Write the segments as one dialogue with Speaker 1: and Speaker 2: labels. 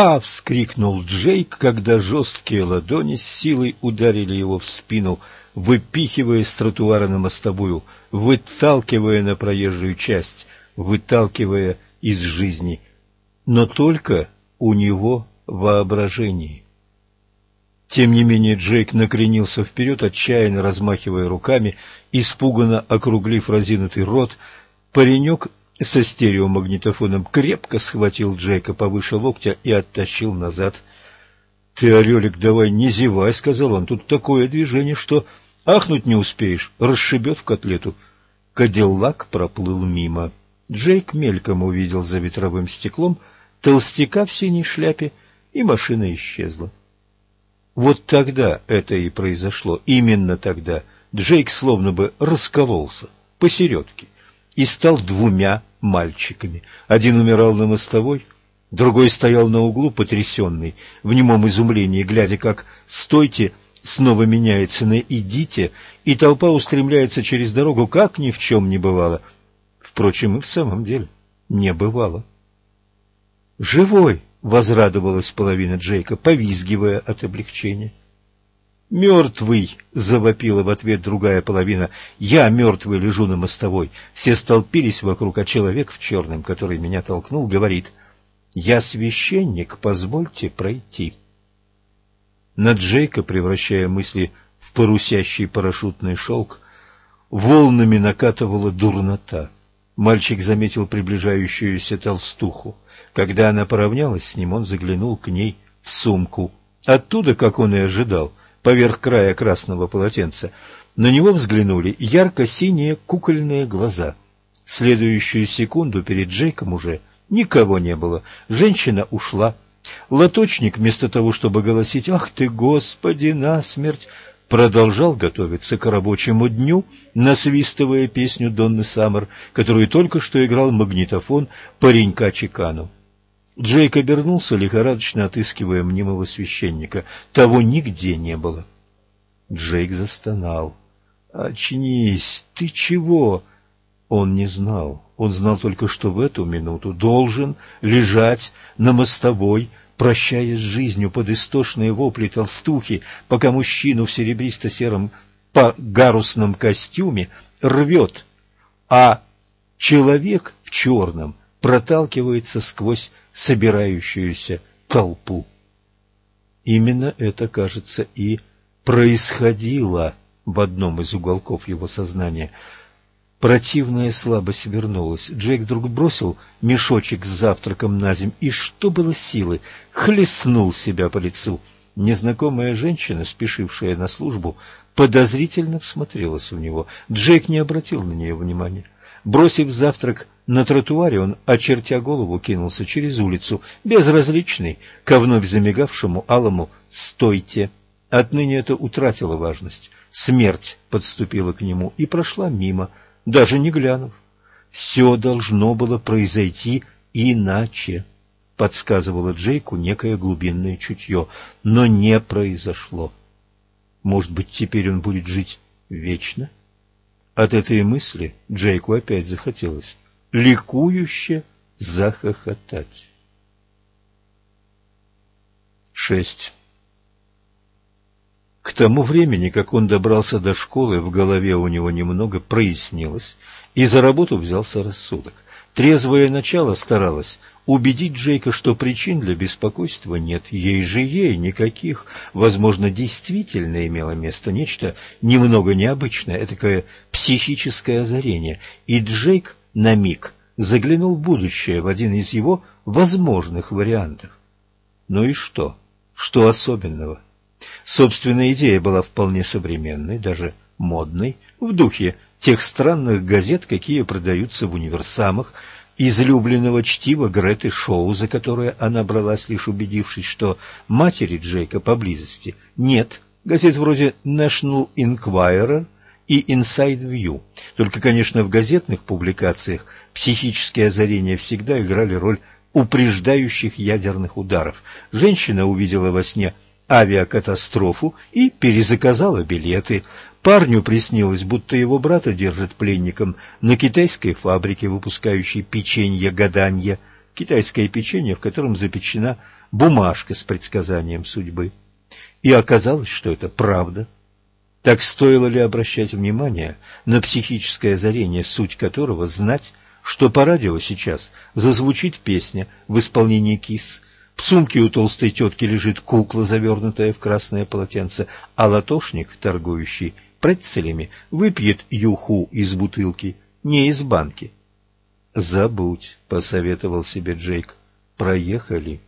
Speaker 1: «А!» — вскрикнул Джейк, когда жесткие ладони с силой ударили его в спину, выпихивая с тротуара на мостовую, выталкивая на проезжую часть, выталкивая из жизни. Но только у него воображении. Тем не менее Джейк накренился вперед, отчаянно размахивая руками, испуганно округлив разинутый рот. Паренек со стереомагнитофоном крепко схватил Джейка повыше локтя и оттащил назад. — Ты, Орелик, давай не зевай, — сказал он, — тут такое движение, что ахнуть не успеешь, расшибет в котлету. Кадиллак проплыл мимо. Джейк мельком увидел за ветровым стеклом толстяка в синей шляпе, и машина исчезла. Вот тогда это и произошло, именно тогда Джейк словно бы раскололся посередке и стал двумя мальчиками. Один умирал на мостовой, другой стоял на углу, потрясенный, в немом изумлении, глядя, как «стойте» снова меняется на «идите», и толпа устремляется через дорогу, как ни в чем не бывало. Впрочем, и в самом деле не бывало. «Живой!» — возрадовалась половина Джейка, повизгивая от облегчения. «Мертвый!» — завопила в ответ другая половина. «Я мертвый лежу на мостовой». Все столпились вокруг, а человек в черном, который меня толкнул, говорит «Я священник, позвольте пройти». На Джейка, превращая мысли в парусящий парашютный шелк, волнами накатывала дурнота. Мальчик заметил приближающуюся толстуху. Когда она поравнялась с ним, он заглянул к ней в сумку. Оттуда, как он и ожидал, поверх края красного полотенца. На него взглянули ярко-синие кукольные глаза. Следующую секунду перед Джейком уже никого не было. Женщина ушла. Лоточник, вместо того, чтобы голосить «Ах ты, Господи, насмерть!», продолжал готовиться к рабочему дню, насвистывая песню Донны Саммер, которую только что играл магнитофон паренька Чикану. Джейк обернулся, лихорадочно отыскивая мнимого священника. Того нигде не было. Джейк застонал. «Очнись! Ты чего?» Он не знал. Он знал только, что в эту минуту должен лежать на мостовой, прощаясь с жизнью под истошные вопли толстухи, пока мужчину в серебристо-сером гарусном костюме рвет, а человек в черном проталкивается сквозь собирающуюся толпу. Именно это, кажется, и происходило в одном из уголков его сознания. Противная слабость вернулась. Джейк вдруг бросил мешочек с завтраком на земь и, что было силы, хлестнул себя по лицу. Незнакомая женщина, спешившая на службу, подозрительно всмотрелась в него. Джейк не обратил на нее внимания. Бросив завтрак на тротуаре он, очертя голову, кинулся через улицу, безразличный, ко вновь замигавшему алому «стойте». Отныне это утратило важность. Смерть подступила к нему и прошла мимо, даже не глянув. Все должно было произойти иначе, подсказывало Джейку некое глубинное чутье, но не произошло. Может быть, теперь он будет жить вечно? От этой мысли Джейку опять захотелось ликующе захохотать. Шесть. К тому времени, как он добрался до школы, в голове у него немного прояснилось, и за работу взялся рассудок. Трезвое начало старалось убедить Джейка, что причин для беспокойства нет, ей же ей никаких. Возможно, действительно имело место нечто немного необычное, такое психическое озарение, и Джейк на миг заглянул в будущее, в один из его возможных вариантов. Ну и что? Что особенного? Собственная идея была вполне современной, даже модной, в духе тех странных газет, какие продаются в универсамах, излюбленного чтива Греты Шоу, за которое она бралась, лишь убедившись, что матери Джейка поблизости нет, газет вроде National Enquirer – и Inside View. Только, конечно, в газетных публикациях психические озарения всегда играли роль упреждающих ядерных ударов. Женщина увидела во сне авиакатастрофу и перезаказала билеты. Парню приснилось, будто его брата держат пленником на китайской фабрике, выпускающей печенье гаданье. Китайское печенье, в котором запечена бумажка с предсказанием судьбы. И оказалось, что это правда. Так стоило ли обращать внимание на психическое озарение, суть которого знать, что по радио сейчас зазвучит песня в исполнении КИС, в сумке у толстой тетки лежит кукла, завернутая в красное полотенце, а латошник, торгующий прецелями, выпьет юху из бутылки, не из банки. «Забудь», — посоветовал себе Джейк, — «проехали».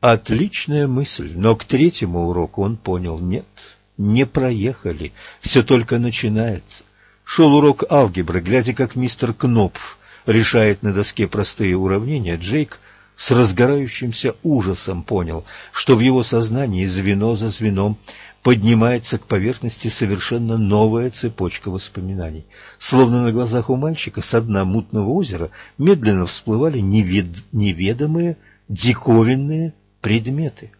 Speaker 1: Отличная мысль, но к третьему уроку он понял, нет, не проехали, все только начинается. Шел урок алгебры, глядя, как мистер Кнопф решает на доске простые уравнения, Джейк с разгорающимся ужасом понял, что в его сознании звено за звеном поднимается к поверхности совершенно новая цепочка воспоминаний. Словно на глазах у мальчика с дна мутного озера медленно всплывали невед... неведомые, диковинные предметы.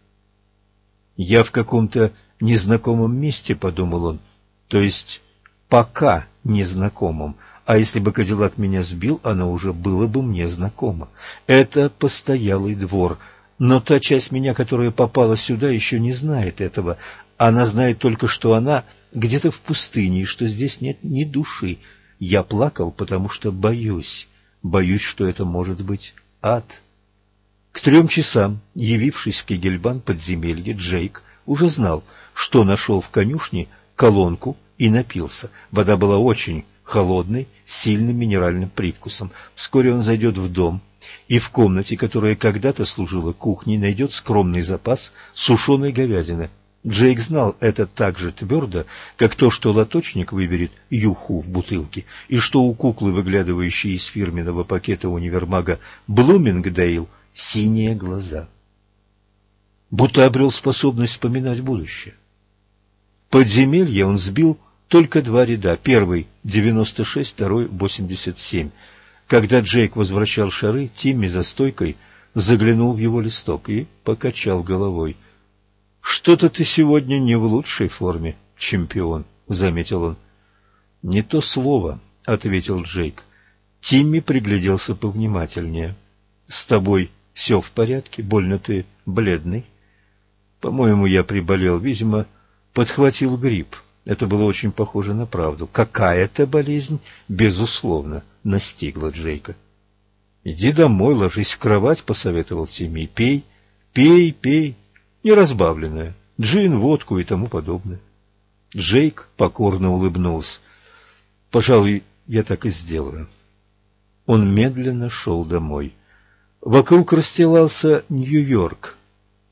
Speaker 1: «Я в каком-то незнакомом месте», — подумал он, — «то есть пока незнакомом, а если бы Кадиллак меня сбил, оно уже было бы мне знакомо. Это постоялый двор, но та часть меня, которая попала сюда, еще не знает этого. Она знает только, что она где-то в пустыне, и что здесь нет ни души. Я плакал, потому что боюсь, боюсь, что это может быть ад». К трем часам, явившись в Кегельбан подземелье, Джейк уже знал, что нашел в конюшне колонку и напился. Вода была очень холодной, с сильным минеральным привкусом. Вскоре он зайдет в дом и в комнате, которая когда-то служила кухней, найдет скромный запас сушеной говядины. Джейк знал это так же твердо, как то, что лоточник выберет юху в бутылке, и что у куклы, выглядывающей из фирменного пакета универмага Блумингдейл, синие глаза. Будто обрел способность вспоминать будущее. Подземелье он сбил только два ряда. Первый – 96, второй – 87. Когда Джейк возвращал шары, Тимми за стойкой заглянул в его листок и покачал головой. «Что-то ты сегодня не в лучшей форме, чемпион», — заметил он. «Не то слово», — ответил Джейк. Тимми пригляделся повнимательнее. «С тобой все в порядке? Больно ты бледный?» «По-моему, я приболел. Видимо, подхватил грипп». Это было очень похоже на правду. Какая-то болезнь, безусловно, настигла Джейка. «Иди домой, ложись в кровать», — посоветовал Тимми. «Пей, пей, пей, неразбавленное, джин, водку и тому подобное». Джейк покорно улыбнулся. «Пожалуй, я так и сделаю». Он медленно шел домой. Вокруг расстилался Нью-Йорк,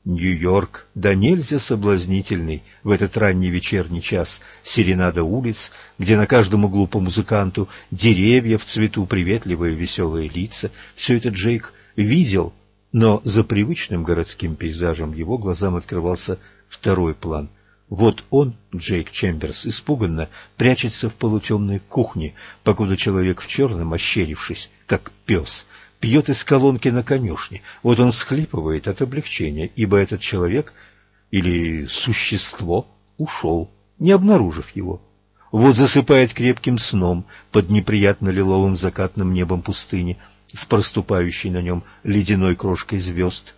Speaker 1: Нью-Йорк, да нельзя соблазнительный в этот ранний вечерний час, серенада улиц, где на каждом углу по музыканту, деревья в цвету, приветливые веселые лица. Все это Джейк видел, но за привычным городским пейзажем его глазам открывался второй план. Вот он, Джейк Чемберс, испуганно прячется в полутемной кухне, покуда человек в черном, ощерившись, как пес, пьет из колонки на конюшне. Вот он всхлипывает от облегчения, ибо этот человек или существо ушел, не обнаружив его. Вот засыпает крепким сном под неприятно лиловым закатным небом пустыни с проступающей на нем ледяной крошкой звезд.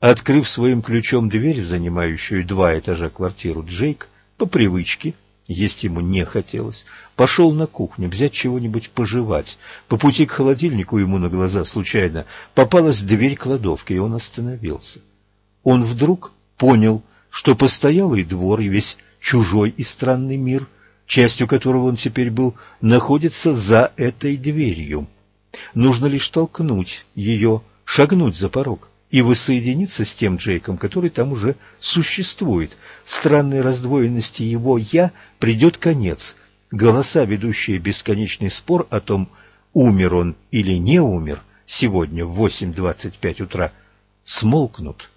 Speaker 1: Открыв своим ключом дверь, занимающую два этажа квартиру, Джейк по привычке – есть ему не хотелось. Пошел на кухню взять чего-нибудь пожевать. По пути к холодильнику ему на глаза случайно попалась дверь кладовки, и он остановился. Он вдруг понял, что постоялый двор и весь чужой и странный мир, частью которого он теперь был, находится за этой дверью. Нужно лишь толкнуть ее, шагнуть за порог и воссоединиться с тем Джейком, который там уже существует. Странной раздвоенности его «я» придет конец. Голоса, ведущие бесконечный спор о том, умер он или не умер, сегодня в 8.25 утра, смолкнут.